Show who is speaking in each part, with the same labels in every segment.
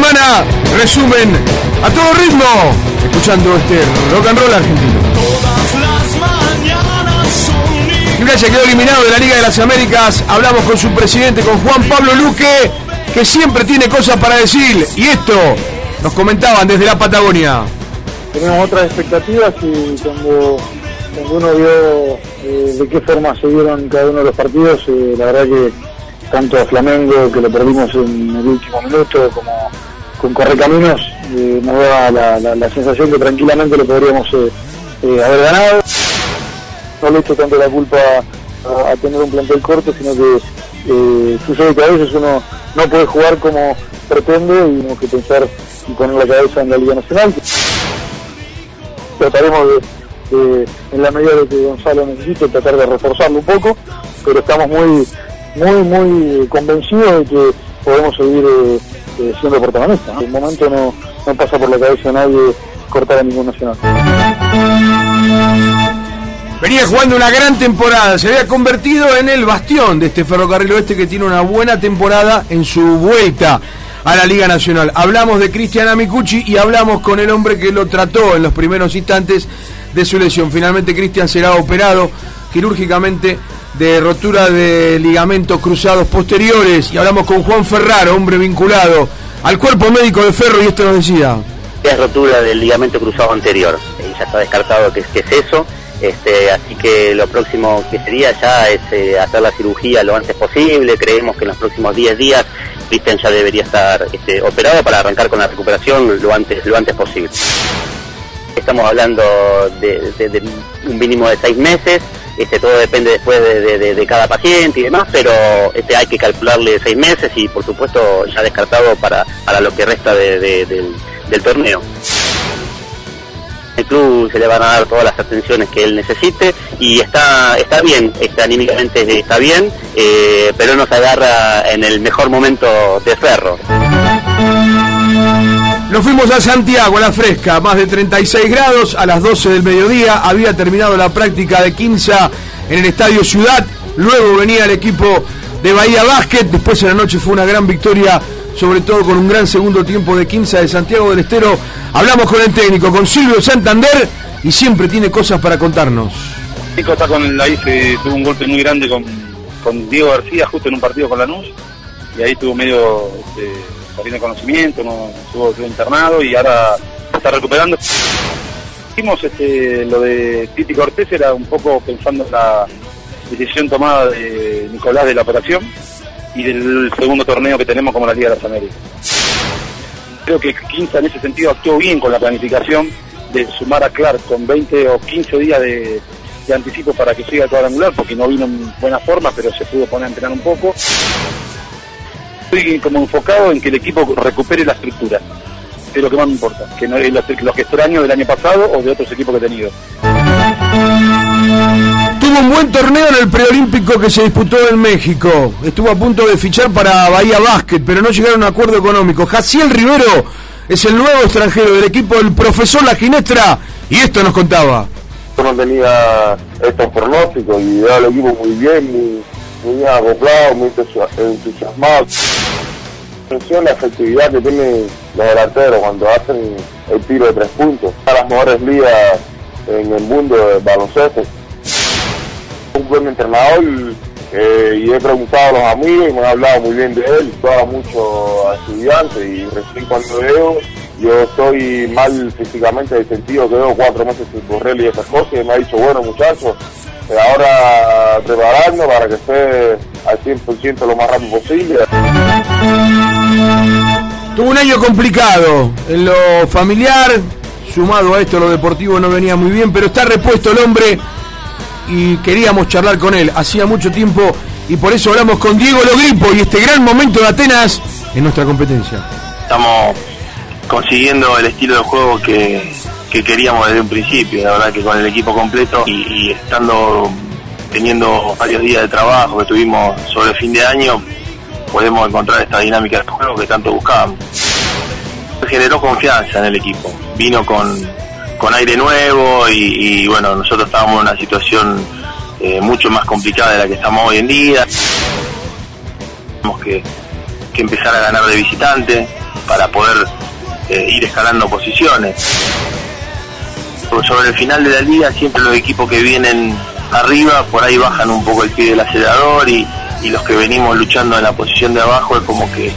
Speaker 1: semana, resumen a todo ritmo, escuchando este rock and roll argentino. Gimnasia quedó eliminado de la Liga de las Américas. Hablamos con su presidente, con Juan Pablo Luque, que siempre tiene cosas para decir. Y esto nos comentaban desde la Patagonia.
Speaker 2: Tenemos otras expectativas y cuando, uno vio eh, de qué forma se dieron cada uno de los partidos, eh, la verdad que tanto a Flamengo, que lo perdimos en el último minuto, como con Correcaminos, eh, nos da la, sensación que tranquilamente lo podríamos haber ganado. No le echo tanto la culpa a, tener un plantel corto, sino que sucede que a veces uno no puede jugar como pretende y tenemos que pensar y poner la cabeza en la Liga Nacional. Trataremos de, en la medida de que Gonzalo necesite, tratar de reforzarlo un poco, pero estamos muy, muy, muy convencidos de que podemos seguir siendo protagonistas. En el momento no, no pasa por la cabeza nadie cortar a ningún nacional.
Speaker 1: Venía jugando una gran temporada, se había convertido en el bastión de este ferrocarril oeste que tiene una buena temporada en su vuelta a la Liga Nacional. Hablamos de Cristian Amicucci y hablamos con el hombre que lo trató en los primeros instantes de su lesión. Finalmente Cristian será operado quirúrgicamente de rotura de ligamentos cruzados posteriores y hablamos con Juan Ferraro, hombre vinculado al cuerpo médico de Ferro y esto nos decía.
Speaker 3: Es rotura del ligamento cruzado anterior y ya está descartado que, que es eso. Este, así que lo próximo que sería ya es eh, hacer la cirugía lo antes posible. Creemos que en los próximos 10 días Cristian ya debería estar este, operado para arrancar con la recuperación lo antes, lo antes posible. Estamos hablando de, un mínimo de seis meses, este, todo depende después de, cada paciente y demás, pero este, hay que calcularle seis meses y por supuesto ya descartado para, para lo que resta del, del torneo el club se le van a dar todas las atenciones que él necesite y está está bien, está anímicamente está bien, eh, pero no se agarra en el mejor momento de Ferro.
Speaker 1: Nos fuimos a Santiago, a la fresca, más de 36 grados, a las 12 del mediodía, había terminado la práctica de Quinza en el Estadio Ciudad, luego venía el equipo de Bahía Básquet, después en la noche fue una gran victoria sobre todo con un gran segundo tiempo de 15 de Santiago del Estero. Hablamos con el técnico, con Silvio Santander, y siempre tiene cosas para contarnos.
Speaker 4: Nico está con ICE, tuvo un golpe muy grande con, Diego García justo en un partido con Lanús, y ahí tuvo medio este, de conocimiento, no, estuvo, internado y ahora está recuperando. Hicimos este, lo de Titi Cortés, era un poco pensando en la decisión tomada de Nicolás de la operación y del segundo torneo que tenemos como la Liga de las Américas. Creo que Quinza en ese sentido actuó bien con la planificación de sumar a Clark con 20 o 15 días de, anticipo para que siga el cuadrangular, porque no vino en buena forma, pero se pudo poner a entrenar un poco. Estoy como enfocado en que el equipo recupere la estructura, es lo que más me importa, que no es lo, que extraño del año pasado o de otros equipos que he tenido.
Speaker 1: Tuvo un buen torneo en el preolímpico que se disputó en México. Estuvo a punto de fichar para Bahía Básquet, pero no llegaron a un acuerdo económico. Jaciel Rivero es el nuevo extranjero del equipo del profesor La Ginestra y esto nos contaba.
Speaker 5: No tenía estos pronósticos y el equipo muy bien, muy, muy bien acoplado, muy entusiasmado. La efectividad que tienen los delanteros cuando hacen el tiro de tres puntos. A las mejores ligas en el mundo del baloncesto. Un buen entrenador eh, y he preguntado a los amigos y me han hablado muy bien de él, toda mucho a estudiantes y recién cuando veo, yo estoy mal físicamente en el sentido veo cuatro meses sin correr y esas cosas y me ha dicho, bueno muchachos, ahora prepararnos para que esté al 100% lo más rápido posible.
Speaker 1: Tuvo un año complicado en lo familiar, sumado a esto lo deportivo no venía muy bien, pero está repuesto el hombre y queríamos charlar con él. Hacía mucho tiempo y por eso hablamos con Diego Logripo y este gran momento de Atenas en nuestra competencia.
Speaker 6: Estamos consiguiendo el estilo de juego que, queríamos desde un principio, la verdad que con el equipo completo y, estando teniendo varios días de trabajo que tuvimos sobre el fin de año, podemos encontrar esta dinámica de juego que tanto buscábamos generó confianza en el equipo. Vino con, aire nuevo y, bueno, nosotros estábamos en una situación eh, mucho más complicada de la que estamos hoy en día. Tenemos que, empezar a ganar de visitante, para poder eh, ir escalando posiciones. Sobre el final de la liga, siempre los equipos que vienen arriba, por ahí bajan un poco el pie del acelerador y, los que venimos luchando en la posición de abajo es como que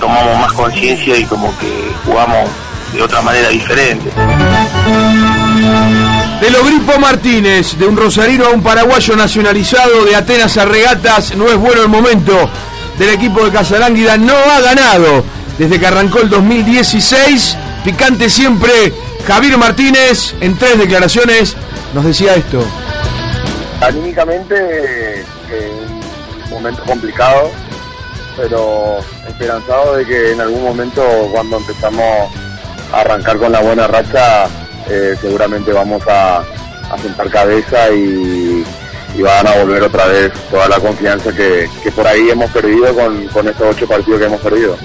Speaker 6: tomamos más conciencia y como que jugamos de otra manera diferente.
Speaker 1: De los Gripo Martínez, de un rosarino a un paraguayo nacionalizado, de Atenas a Regatas, no es bueno el momento del equipo de Casalánguida, no ha ganado desde que arrancó el 2016. Picante siempre, Javier Martínez, en tres declaraciones, nos decía esto.
Speaker 5: Anímicamente, un momento complicado, pero esperanzado de que en algún momento, cuando empezamos a arrancar con la buena racha, eh, seguramente vamos a, sentar cabeza y, van a volver otra vez toda la confianza que, por ahí hemos perdido con, estos ocho partidos que hemos perdido.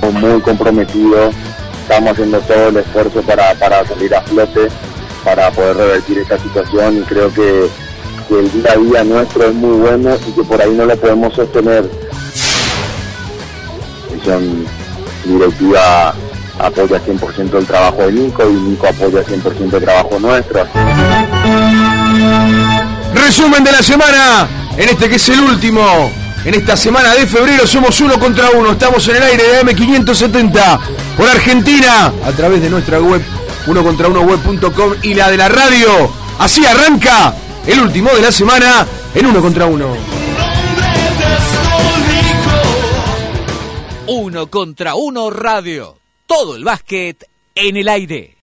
Speaker 5: Muy comprometido, estamos haciendo todo el esfuerzo para, salir a flote, para poder revertir esta situación y creo que, el día a día nuestro es muy bueno y que por ahí no lo podemos sostener. Son directiva apoya 100% el trabajo de Nico y Nico apoya 100% el trabajo nuestro.
Speaker 1: Resumen de la semana, en este que es el último. En esta semana de febrero somos uno contra uno. Estamos en el aire de M570 por Argentina a través de nuestra web uno contra uno web.com y la de la radio. Así arranca el último de la semana en uno contra uno.
Speaker 7: Uno contra uno radio todo el básquet en el aire.